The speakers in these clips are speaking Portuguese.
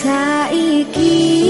saiki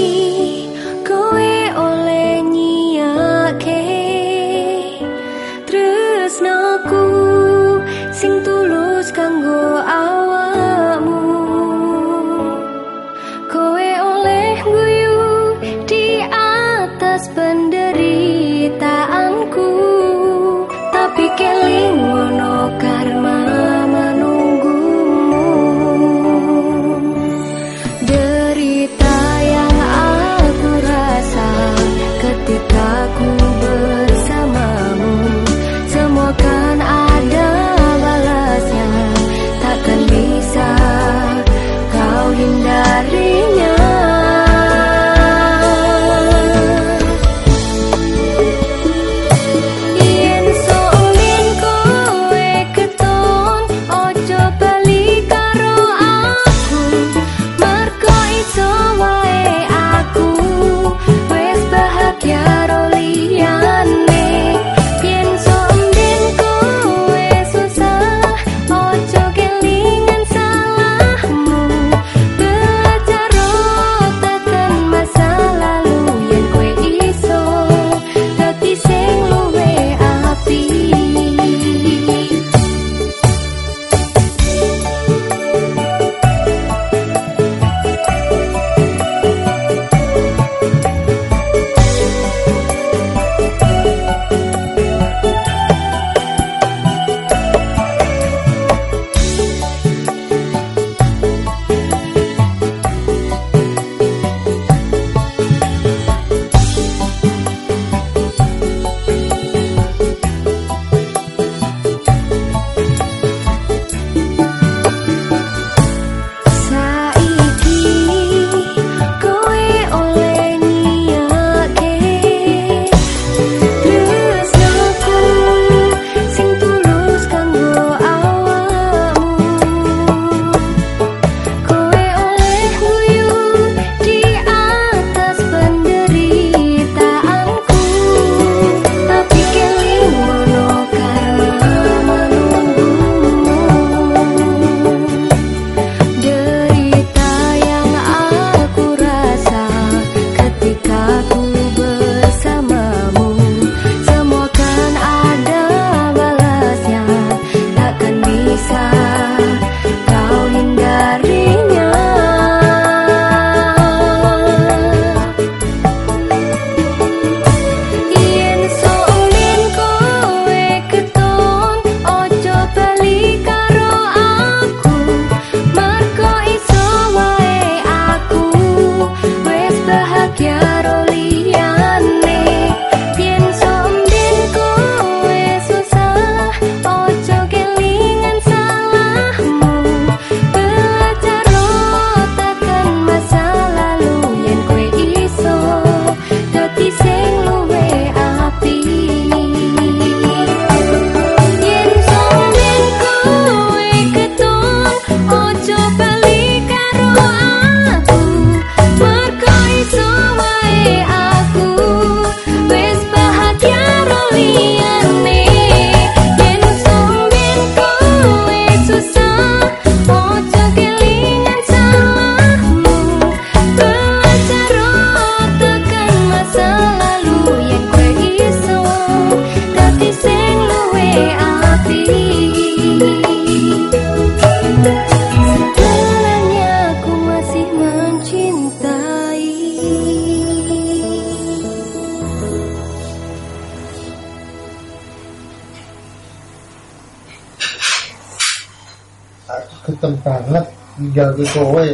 ketem banget tinggal ke kowe